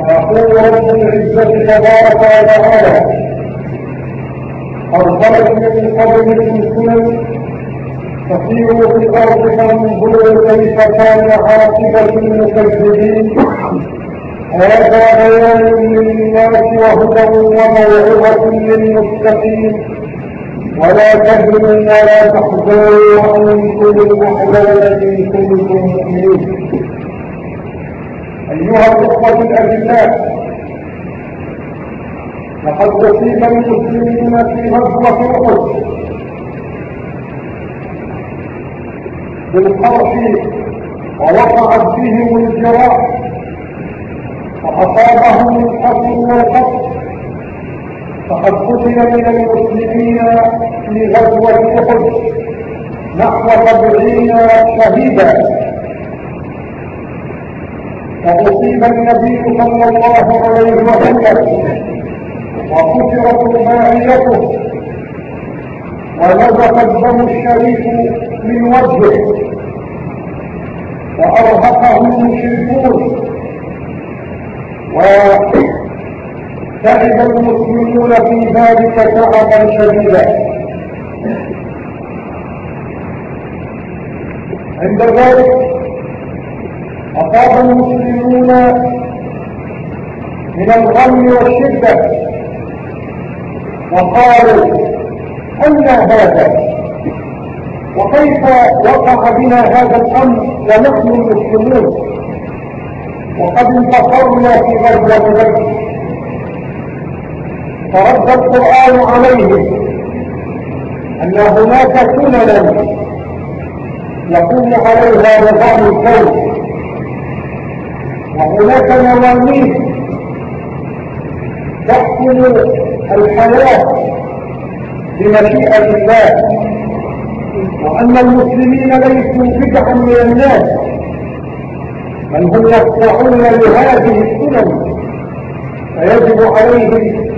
ويقول رب العزة تبارك وتعالى أرسلت من قبلكم سنن تسيروا في الأرض فانظروا كيف كان عاقبة المكذبين هذا بيان للناس وهدى وموعظة للمتقين ولا تهنوا ولا تحزنوا وأنتم الاحزان ان كنتم مؤمنين أيها الأخوة الاجلاء لقد اصيب المسلمين في غزوه احد بالقرح ووقعت بهم الجراح فأصابهم الحصر والقتل فقد قتل من المسلمين في غزوة أحد نحو سبعين شهيدا. فأصيب النبي صلى الله عليه وسلم وكسرت رباعيته ونزف الدم الشريف من وجهه وأرهقه المشركون وتعب المسلمون في ذلك تعبا شديدا. عند ذلك أصاب المسلمون من الغم والشدة وقالوا أن هذا؟ وكيف وقع بنا هذا الأمر ونحن المسلمون؟ وقد انتصرنا في غزوة بدر. فرد القرآن عليهم أن هناك سننا يقوم عليها نظام الكون وهناك موانيس تحكم الحياة بمشيئة الله وأن المسلمين ليسوا بدعا من الناس بل هم يخضعون لهذه السنن فيجب عليهم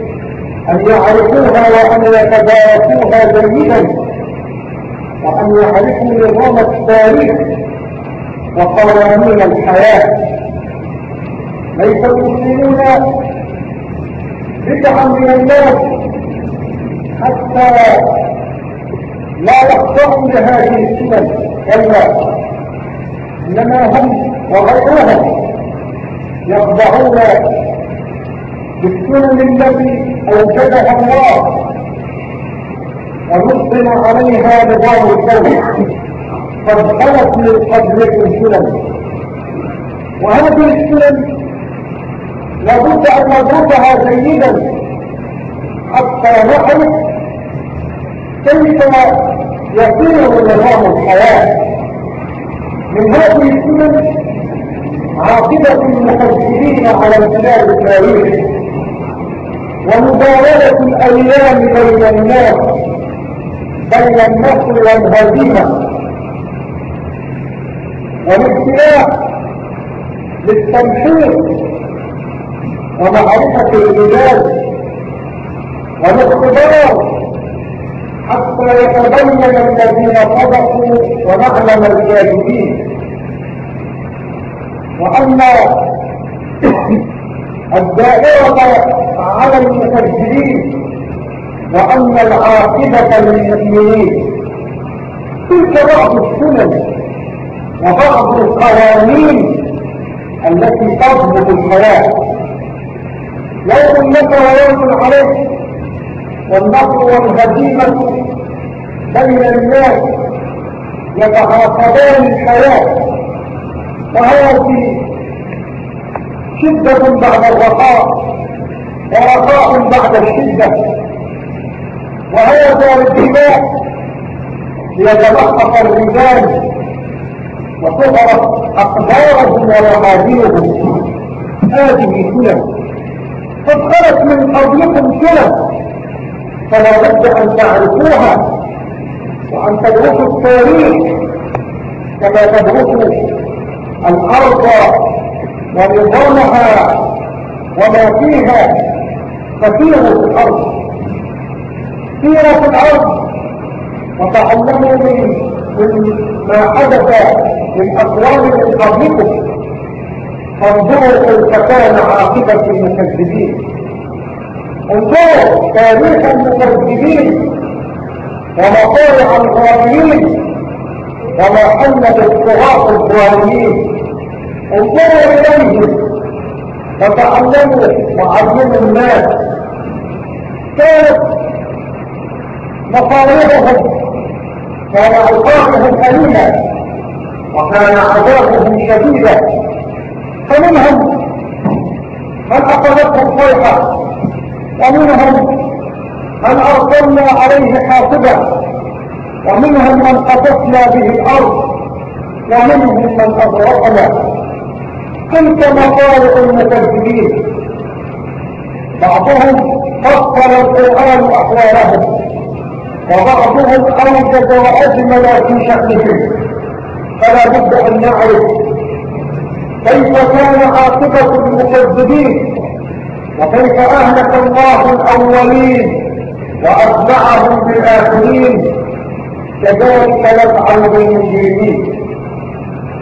أن يعرفوها وأن يتداركوها جيدا وأن يعرفوا نظام التاريخ وقوانين الحياة. ليس المسلمون بدعا من الناس حتى لا يخضعوا لهذه السنن كلا إنما هم وغيرهم يخضعون بالسنن التي أوجدها الله ونصر عليها نظام الكون قد خلت من قبلكم سنن وهذه السنن لابد أن نضبطها جيدا. حتى نعرف كيف يصير نظام الحياة. من هذه السنن عاقبة المحسنين على امتداد التاريخ ومباولة الأيام بين الناس بين النصر والهزيمة. والابتلاء للتمحيص ومعرفة الرجال والاختبار حتى يتبين الذين صدقوا ونعلم الكاذبين وأن الدائرة على المكذبين وأن العاقبة للمؤمنين. تلك بعض السنن وبعض القوانين التي تضبط الحياة. يوم لك ويوم عليك والنصر والهزيمة بين الناس يتعاقبان الحياة. وهذه شدة بعد الرخاء ورخاء بعد الشدة. وهذا الدماء ليتلقف الرجال وتعرف أقدارهم ومحاذيرهم هذه سنن قد من قبلكم سنن فلا بد أن تعرفوها وأن تدرسوا التاريخ كما تدرسوا الأرض ونظامها وما فيها فسيروا في الأرض. سيروا في الأرض وتعلموا من ما حدث من أقوال من قبلكم. فانظروا كيف كان عاقبة المكذبين. انظروا تاريخ المكذبين ومطالع الغالين ومحمد الصراط الظالمين. انظروا إليهم فتعلموا وعلموا الناس. كانت مصالحهم كان ألقاهم أليمة وكان عذابهم شديدا. فمنهم من أخذتهم صيحة؟ ومنهم من أرسلنا عليه حاصبا ومنهم من قصصنا به الأرض ومنهم من أغرقنا تلك مطالب المكذبين. بعضهم فصل القرآن أحوالهم وبعضهم أوجد وأجمل في شأنهم. فلا بد أن نعرف كيف كان عاقبة المكذبين؟ وكيف أهلك الله الأولين وأتبعهم بالآخرين؟ كذلك نفعل بالمجرمين.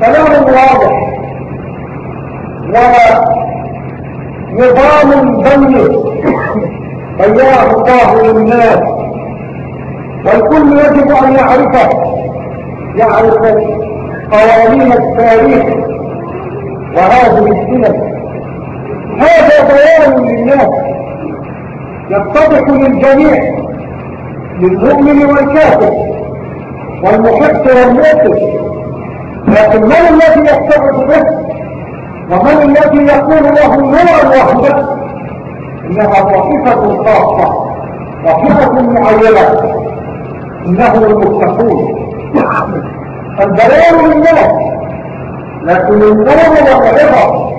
كلام واضح. ونظام بين بينه الله للناس. والكل يجب أن يعرفه. يعرف قوانين التاريخ. وهذه السنن هذا بيان للناس. يتضح للجميع للمؤمن والكافر والمحب والمؤمن لكن من الذي يتبع به؟ ومن الذي يكون له نور واحدة إنها طائفة خاصة طائفة معينة. إنه المتقون. البيان للناس. لكن النور والعبر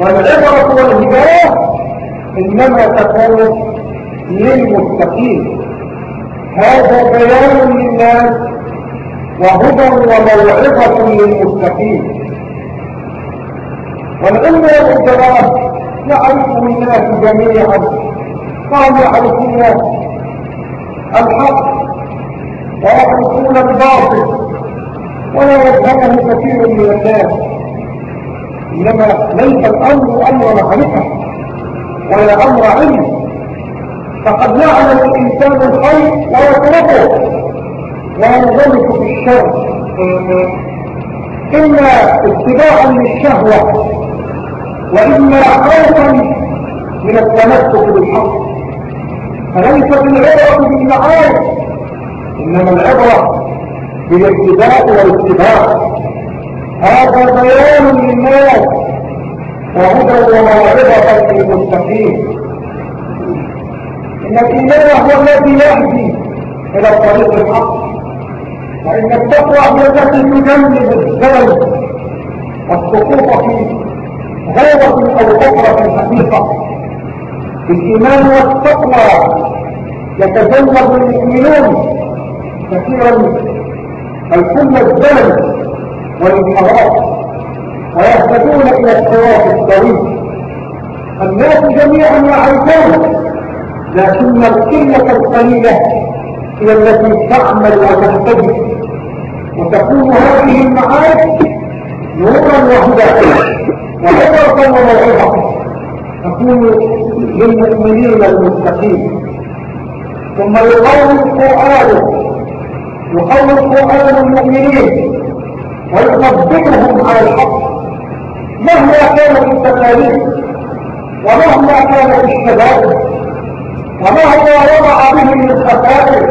والعبرة والهداية انما تكون للمتقين. هذا بيان للناس وهدى وموعظة للمتقين. والعلم والجلال يعرفه الناس جميعا. قام يعرفون الحق ويعرفون الباطل. ولا يفهمه كثير من الناس إنما ليس الأمر أمر معرفه ولا أمر علم فقد يعلم الإنسان الخير ويتركه وينغلق في الشر. إما اتباعا للشهوة وإما خوفا من التمسك بالحق. فليست العبرة بالمعارف إنما العبرة بالاتباع والاتباع هذا بيان للناس وهدى وموعظة للمتقين إن الإيمان هو الذي يهدي إلى طريق الحق. وإن التقوى هي التي تجنب الزلل والسقوط فيه غيرة أو أخرى في الحقيقة. بالإيمان والتقوى يتجنب المؤمنون كثيرا. الكل الزمن والانحراف. ويهتدون إلى الصراط الطريق. الناس جميعا يعرفون لكن القلة القليلة هي التي تعمل وتهتدي. وتكون هذه المعارف نورا وهدى وعبرة وموعظة. تكون للمؤمنين المتقين. ثم يقوم القرآن يقوم القرآن المؤمنين ويثبتهم على الحق. مهما كانت التكاليف ومهما كانت الشباب ومهما وضع به من خسائر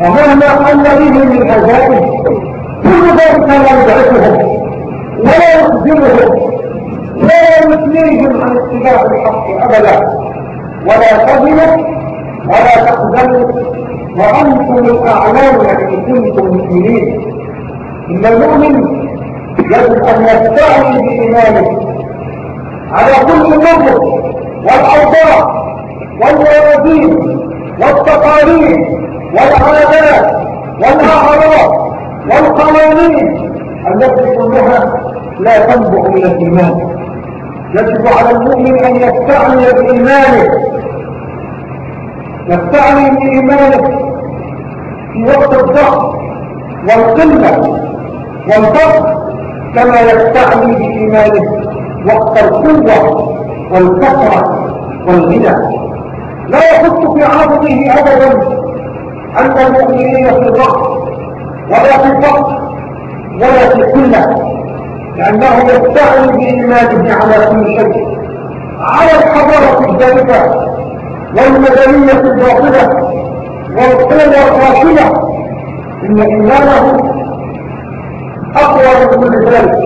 ومهما حل به من عذاب كل ذلك لا يدعسهم ولا يخزنهم لا يثنيهم عن اتباع الحق أبدا. ولا تهنوا ولا تحزنوا. وأنتم الاعلام إن كنتم مؤمنين إن المؤمن يجب أن يستعين بإيمانه على كل النظر والاوضاع والموازين والتقاليد والعادات والأعراض والقوانين التي كلها لا تنبع من الإيمان. يجب على المؤمن أن يستعني بإيمانه. يستعني بإيمانه في وقت الضغط والقلة والضغط كما يستعني بإيمانه وقت القوة والكثرة والغنى. لا يخص في عرضه أبدا أن المؤمنين في ضعف ولا في فقر ولا في قلة لأنه يستعين بإيمانه على كل شيء. على الحضارة الجانبة والمدنية الباطلة والقوة الراشدة إن إيمانه أقوى من كل ذلك.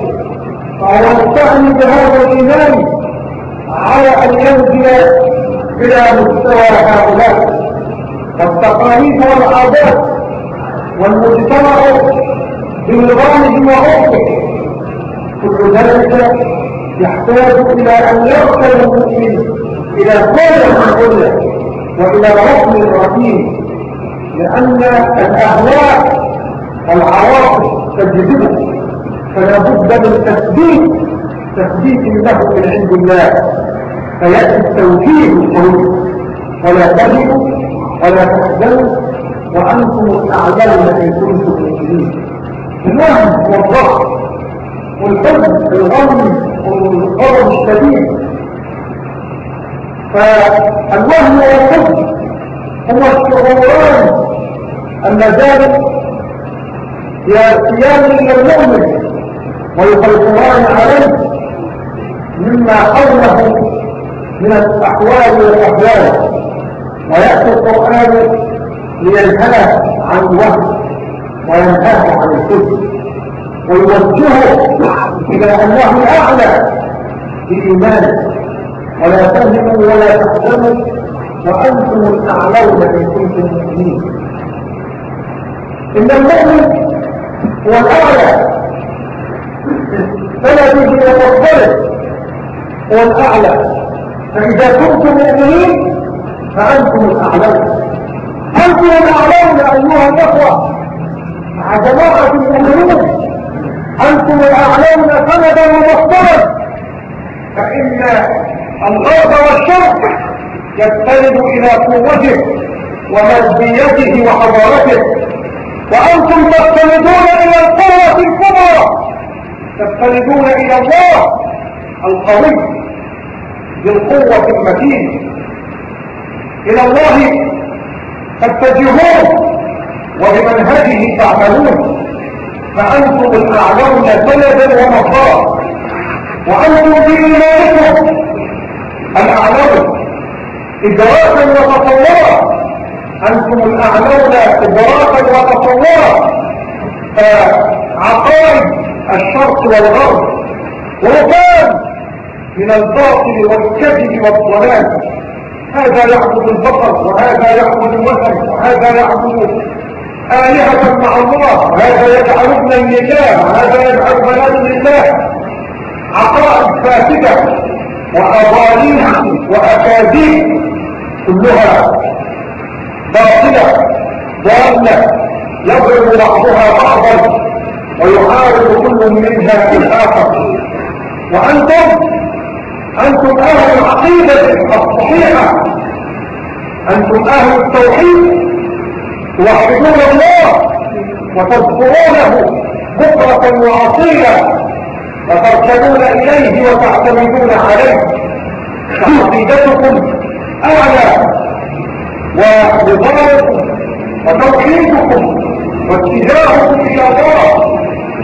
فهو يستعين بهذا الإيمان على أن ينزل إلى مستوى هؤلاء. والتقاليد والعادات والمجتمع بنظامه وعرفه كل ذلك يحتاج إلى أن يغسل المؤمن إلى كل من وإلى ركن رحيم لأن الأهواء والعواطف تجذبه فلا بد من تثبيت تثبيت له من عند الله. فيأتي التوجيه القوي. ولا تهنوا ولا تحزنوا وأنتم الأعلون إن كنتم مؤمنين. الوهم والضغط والحزن الغم والغضب الشديد. فالوهم والحزن هو الشعوران. اللذان يأتيان إلى المؤمن ويسيطران عليه مما حوله من الأحوال والأحوال. ويأتي القرآن لينهاه عن الوهم وينهاه عن الكذب ويوجهه إلى أنه أعلى بإيمانه. ولا تهموا ولا تحزنوا وأنتم الأعلون إن كنتم مؤمنين إن المؤمن هو الأعلى بلده ومصدره هو الأعلى فإذا كنتم مؤمنين فأنتم الأعلون. أنتم الأعلون أيها الأخوة. مع جماعة المؤمنين. أنتم الأعلون سندا ومصدرا. فإن الغرب والشرق يستند إلى قوته وماديته وحضارته. وأنتم تستندون إلى القوة الكبرى. تستندون إلى الله القوي بالقوة المتينة إلى الله تتجهون وبمنهجه تعملون. فأنتم الأعلون سندا ومصدرا وأنتم بإيمانكم الأعلون إدراكا وتصورا أنتم الأعلون إدراكا وتصورا فعقائد الشرق والغرب ركان من الباطل والكذب والضلال. هذا يعبد البطل وهذا يعبد الوثن وهذا يعبد آلهة مع الله. وهذا ابنا لله وهذا يجعل بنات لله عقائد فاسدة. وأضاليل وأكاذيب كلها باطلة ضالة يضرب بعضها بعضا ويحارب كل منها الآخر وأنتم أنتم أهل العقيدة الصحيحة. أنتم أهل التوحيد. توحدون الله وتذكرونه بكرة وعصيلا وتركبون إليه وتعتمدون عليه. فعقيدتكم أعلى ونظامكم وتوحيدكم واتجاهكم إلى الله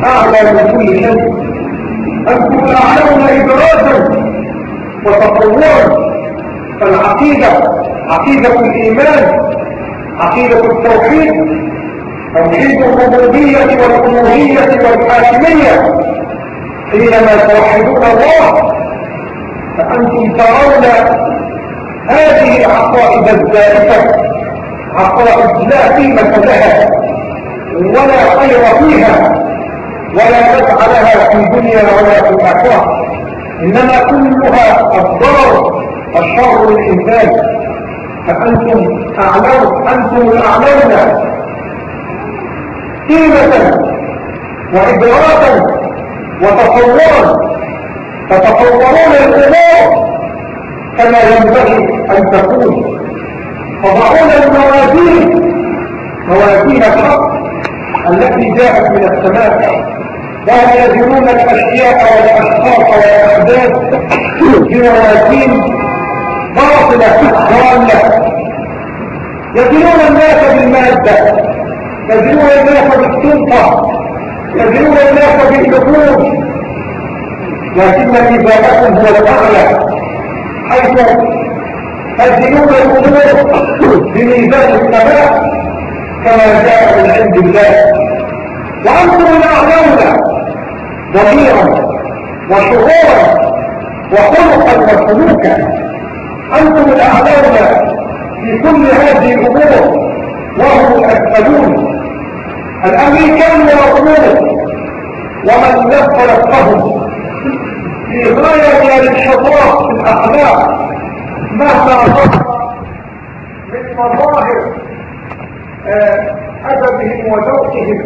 أعلى من كل شيء. أنتم تعلمون إدراكا وتطورا فالعقيدة عقيدة الإيمان عقيدة التوحيد توحيد الربوبية والألوهية والحاكمية. حينما توحدون الله فأنتم ترون هذه العقائد الزائفة عقائد لا قيمة لها ولا خير فيها ولا نفع لها في الدنيا ولا في الآخرة. إنما كلها الضرر الشر للإنسان. فأنتم أعلون أنتم الأعلون قيمة وإدراكا وتصورا تتصورون الأمور كما ينبغي أن تكون. تضعون الموازين. موازين الحق التي جاءت من السماء. وهم يزنون الأشياء والأشخاص والأحداث بموازين باطلة ضالة. يدينون الناس بالمادة. يدينون الناس بالسلطة. يدينون الناس بالنفوذ لكن ميزانكم هو الأعلى. حيث تدينون الأمور بميزان السماء كما جاء من عند الله. وأنتم الأعلون ضميرا وشعورا وخلقا وسلوكا أنتم الأعلون في كل هذه الأمور وهم الأسفلون. الأمريكان والروس ومن نفذت لهم في غاية من الانحطاط في الأخلاق مهما ظهر من مظاهر آه، أدبهم وذوقهم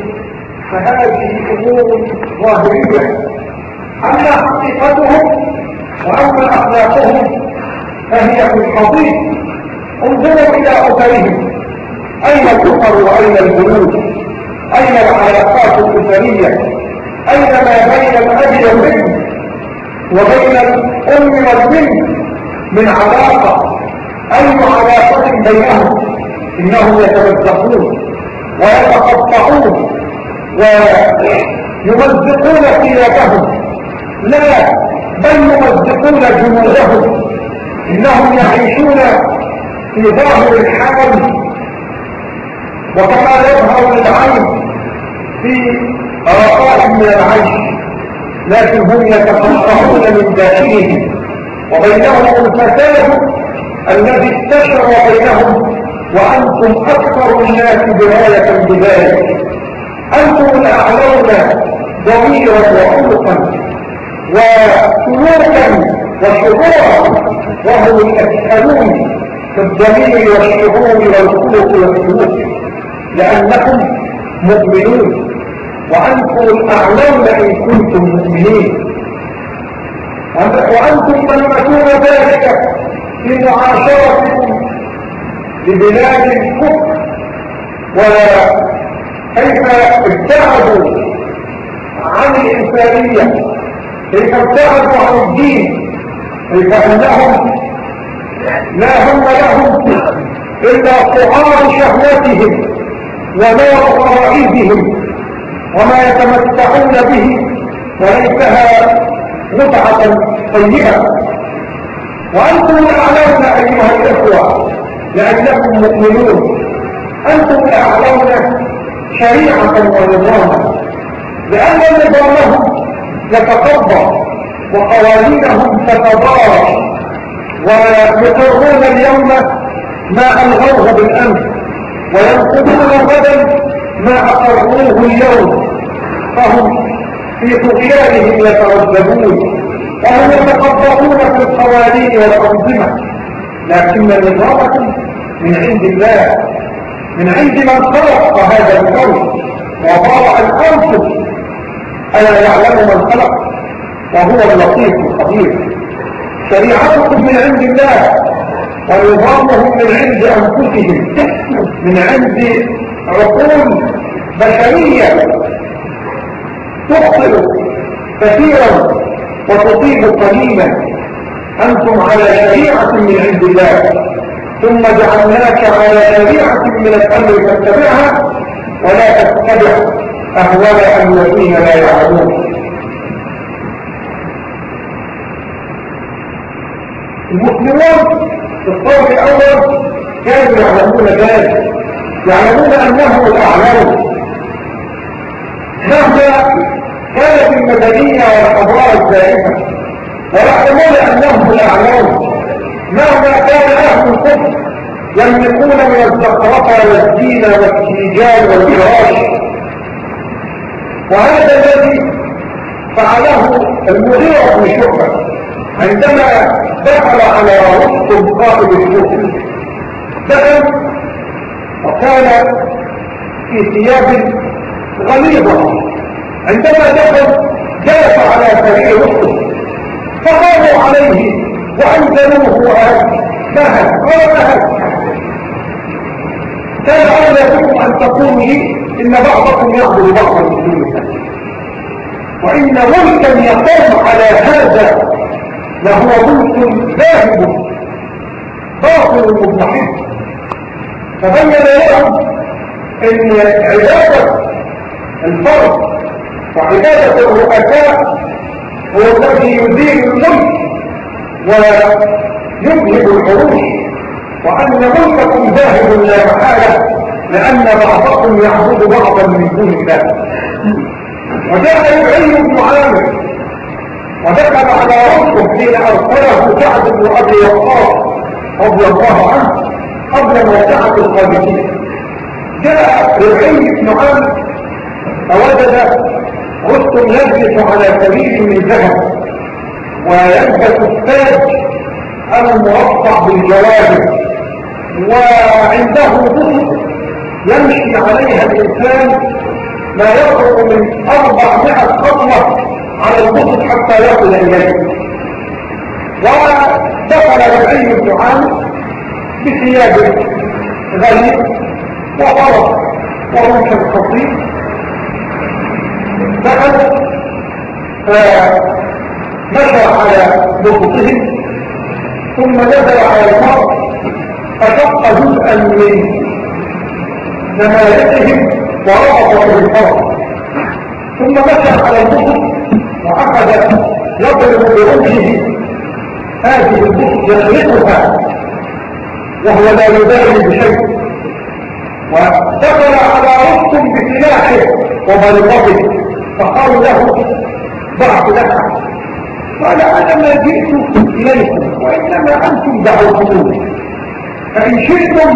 فهذه أمور ظاهرية. أما حقيقتهم وأما أخلاقهم فهي في الحضيض انظروا إلى أثرهم. أين الكفر وأين الجنود أين العلاقات الأسرية أين ما بين الأب والابن؟ وبين الأم والبنت من علاقة؟ أي علاقة بينهم؟ إنهم يتمزقون ويتقطعون ويمزقون ثيابهم لا بل يمزقون جنودهم إنهم يعيشون في ظاهر الحال وكما يظهر للعين في رقائق من العيش لكن هم يتفقهون من داخلهم وبينهم الفساد الذي استشر بينهم وأنتم أكثر الناس دراية بذلك أنتم الأعلون ضميرا وخلقا وسلوكا وشعورا وهم الأسألون في الضمير والشعور والخلق والسلوك لأنكم مؤمنون. وأنتم الأعلون إن كنتم مؤمنين. وأنتم تلمسون ذلك في معاشرتكم لبلاد الكفر. وكيف ابتعدوا عن الإنسانية؟ كيف ابتعدوا عن الدين؟ كيف أنهم لا هم لهم إلا صغار شهوتهم ونار غرائزهم وما يتمتعون به وليسها متعة سيئة وأنتم الأعلون أيها الإخوة لأنكم مؤمنون. أنتم الأعلون شريعة ونظاما لأن نظامهم يتقضى وقوانينهم تتضارب. ويقرون اليوم ما ألغوه بالأمس. وينقضون غدا ما أقروه اليوم. فهم في طغيانهم يترددون وهم يتقبضون في القوانين والأنظمة. لكن نظامكم من عند الله من عند من خلق هذا الكون وضرع الأنفس ألا يعلم من خلق؟ وهو اللطيف الخبير. شريعتكم من عند الله. ونظامهم من عند أنفسهم. من عند عقول بشرية تخطئ كثيرا وتطيب قليلا. أنتم على شريعة من عند الله ثم جعلناك على شريعة من الأمر فاتبعها ولا تتبع أهواء الذين لا يعلمون. المسلمون في الصوت الأول كانوا يعلمون ذلك. يعلمون أنه الأعلام. مهما كانت المدنية والحضارة الزائفة ويعلمون أنهم الأعلام. مهما كان أهل الكفر يملكون من الزخرفة والدين والسجال والفراش. وهذا الذي فعله المغيرة بن شعبة عندما دخل على رستم قائد الكفر. دخل وكان في ثياب غليظة. عندما دخل جلس على سرير رستم فقاموا عليه وأنزلوه مهل قال مهل. كان أولى بكم أن تقولوا لي إن بعضكم يعبد بعضا من دون الله. وإن ملكا يقوم على هذا لهو ملك ذاهب. باطل مضمحل فبين لهم إن عبادة الفرد وعبادة الرؤساء هو الذي يزيل الملك ويذهب العروش وأن ملككم ذاهب لا محالة لأن بعضكم يعبد بعضا من دون الله. وجاء يعين بن عامر ودخل على ربه حين أرسله سعد بن أبي وقاص رضي الله عنه. قبل موقعة القادسين جاء ربعي بن عامر فوجد رستم يجلس على سبيل من ذهب ويلبس التاج المرصع بالجواهر وعنده بطء يمشي عليها الإنسان ما يقرب من أربعمائة خطوة على البطء حتى يصل إليه. ودخل ربعي بن عامر بثياب غريب وفرس ورمش خطير دخل مشى على بطوطهم ثم نزل على المرء فشق جزءا من نمايتهم وربط بالفرق ثم مشى على البطوط وأخذ يضرب برمشه هذه البطوط يخلقها وهو لا يبالي بشيء. ودخل على رستم بسلاحه وبلغته فقالوا له ضعف لك. قال أنا ما جئت إليكم وإنما أنتم دعوتموني. فإن شئتم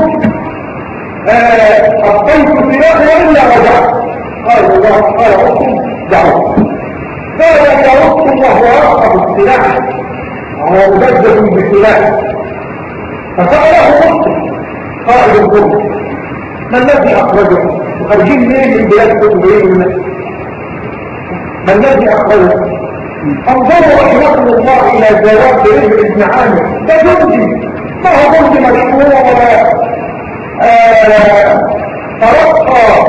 أبطيت سلاحي وإلا رجعت. قال الله قال ربكم دعوت. قال ربكم وهو رقب السلاح. وهو مجدد بسلاح. فسأله ربكم قائد الظلم ما الذي أخرجكم خارجين منين من بلادكم ومنين ما الذي أخرجكم أنظروا رحمة الله إلى جواب ابن ابن عامر. ده جندي ما هو جندي مشهور ولا؟ آه، ترقى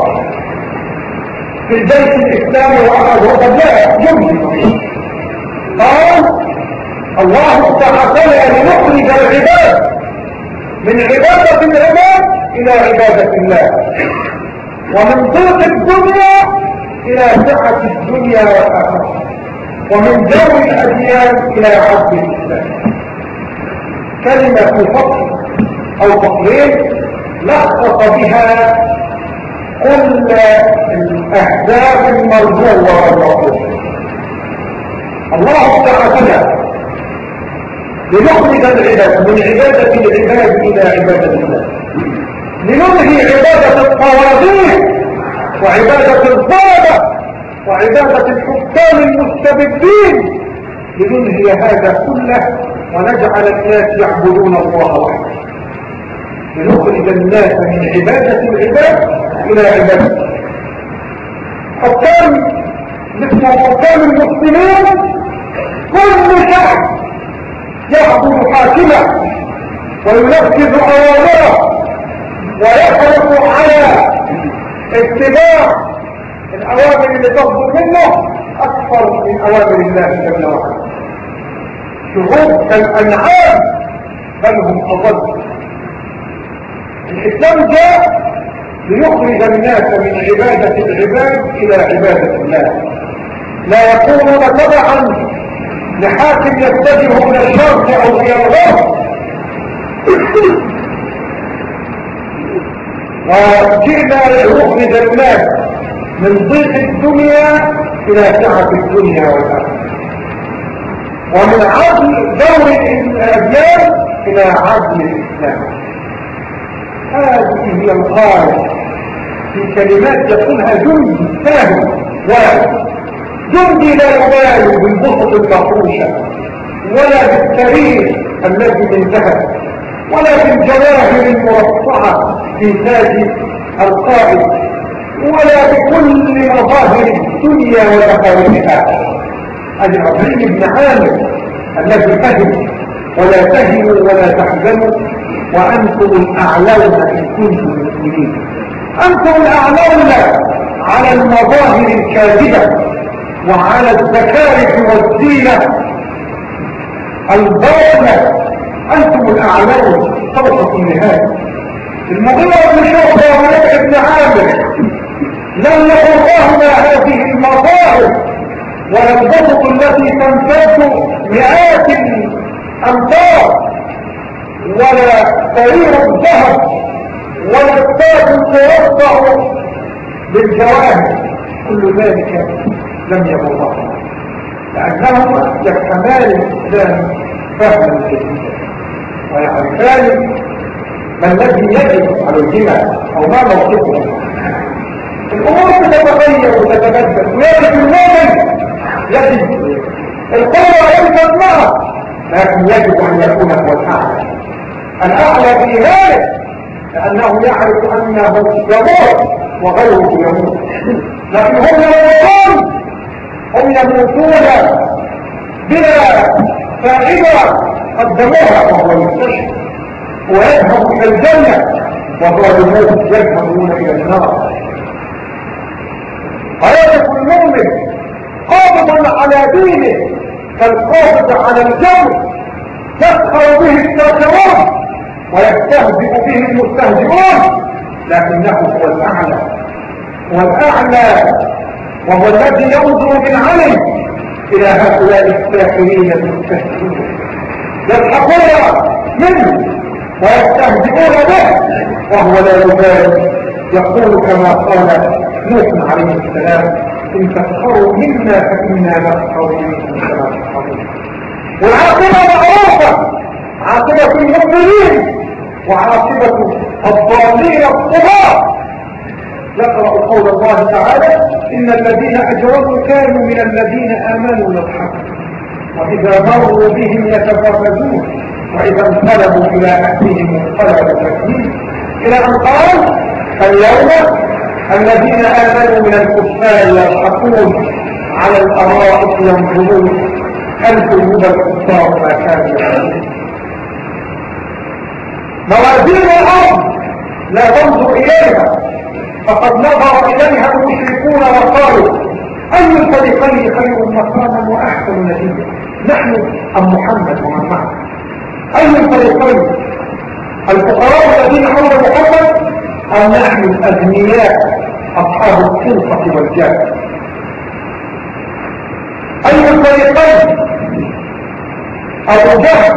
في البيت الإسلامي واخذ هو لا جندي قال الله استحقنا لنخرج العباد. من عبادة العباد إلى عبادة الله. ومن ضيق الدنيا إلى سعة الدنيا والآخرة. ومن جو الأديان إلى عبد الإسلام كلمة فصل أو فصلين لخص بها كل الأهداف المرجوة والمطلوبة الله تعالى لنخرج العباد من عبادة العباد إلى عبادة الله. لننهي عبادة الطواغيت وعبادة الظلمة وعبادة الحكام المستبدين. لننهي هذا كله ونجعل الناس يعبدون الله وحده. لنخرج الناس من عبادة العباد إلى عبادة حكام مثل حكام المسلمين كل شعب يعبد حاكمه وينفذ أوامره ويحرص على اتباع الأوامر اللي تصدر منه أكثر من أوامر الله جل وعلا. شعوب كالأنعام بل هم أضل. الإسلام جاء ليخرج الناس من عبادة العباد إلى عبادة الله. لا يكونون تبعا لحاكم يتجه من الشرق أو إلى الغرب. وجئنا لنخرج الناس من ضيق الدنيا إلى سعة الدنيا والآخرة. ومن عدل دور الأديان إلى عدل الإسلام. هذه هي الغاية في كلمات يقولها جندي فاهم واحد. جندي لا يبالي بالبسط المفروشة ولا بالتاريخ الذي من ذهب ولا بالجواهر المرصعة في تاج القائد ولا بكل مظاهر الدنيا ومخاوفها العظيم بن عامر الذي فهم ولا تهنوا ولا تحزنوا وأنتم الأعلون إن كنتم مؤمنين. أنتم الأعلون على المظاهر الكاذبة. وعلى الزكارف والزينة. الباطلة أنتم الأعلام طبقة النهاية. المغيرة بن شعبة وملك بن عامر لم يقرأهما هذه المظاهر والبسط التي تمتد مئات الأمتار ولا سرير الذهب ولا التاج المربع بالجواهر كل ذلك لم يبلغ لأنهما يفهمان الإسلام فهما جديدا. ويعرفان ما الذي يجب عليهما أو ما موقفه. الأمور تتغير وتتبدل. ويجب المؤمن يجب. القوة يجب معه لكن يجب أن يكون هو الأعلى الأعلى في ذلك لأنه يعرف أنه يموت وغيره يموت. لكن هم يموتون هم يموتون بلا فائدة قدموها وهو يستشهد ويذهب إلى الجنة وهو يموت يذهبون إلى النار. حياة المؤمن قابضا على دينه كالقابض على الجو. يسخر به الساخرون ويستهزئ به المستهزئون لكنه هو الأعلى. هو الأعلى. وهو الذي ينظر بالعلم إلى هؤلاء الساخرين المستهزئون. يضحكون منه ويستهزئون به وهو لا يبالي. يقول كما قال نوح عليه السلام إن تسخروا منا فإنا نسخر منكم كما تسخرون. والعاقبة معروفة عاقبة المؤمنين وعاقبة الضالين الطغاة يقرأ قول الله تعالى إن الذين أجرموا كانوا من الذين آمنوا يضحكون وإذا مروا بهم يتفرجون. وإذا انقلبوا إلى أهلهم انقلبوا تكليم إلى أن قال اليوم الذين آمنوا من الكفار يضحكون على الأرائك ينظرون هل قلوب الكفار ما كانوا يعملون موازين الأرض لا تنظر إليها. فقد نظر إليها المشركون الفريقين خير مقاما وأحسن نتيجة. نحن أم محمد ومن معه أي الفريقين؟ الفقراء الذين حول محمد أم نحن الأغنياء أصحاب السلطة والجاه أي الفريقين؟ أبو جهل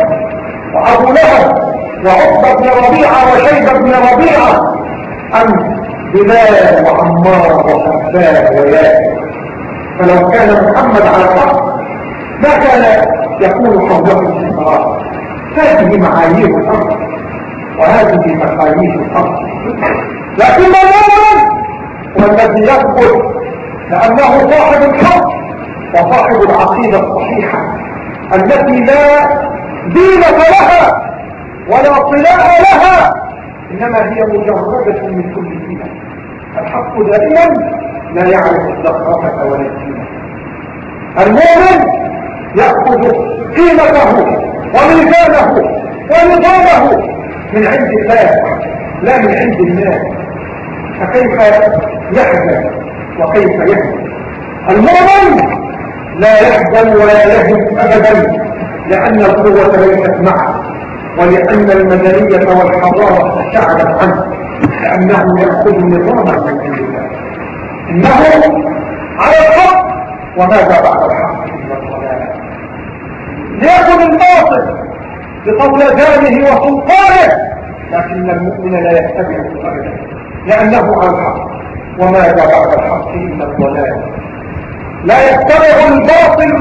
وأبو لهب وعقبة بن ربيعة وشيبة بن ربيعة. أم بلال وعمار وحباب وياسر فلو كان محمد على الحق ما كان يكون حوله الفقراء هذه معايير الأرض وهذه مخايير الأرض. لكن المؤمن والذي يثبت لأنه صاحب الحق وصاحب العقيدة الصحيحة التي لا دينة لها ولا طلاء لها إنما هي مجردة من كل دينة الحق دائما لا يعرف الزخرفة ولا الدينة المؤمن يأخذ قيمته وميزانه ونظامه من عند الله لا من عند الناس فكيف يحزن وكيف يهزم المؤمن لا يحزن ولا يهزم ابدا لأن القوة ليست معه ولأن المدنيه والحضارة ابتعدت عنه. نظاما من عند الله إنه على الحق وماذا بعد الحق ليكن الباطل بطولتانه وسلطانه لكن المؤمن لا يتبع ابدا لأنه على الحق وماذا بعد الحق إلا الضلال. لا يتبع الباطل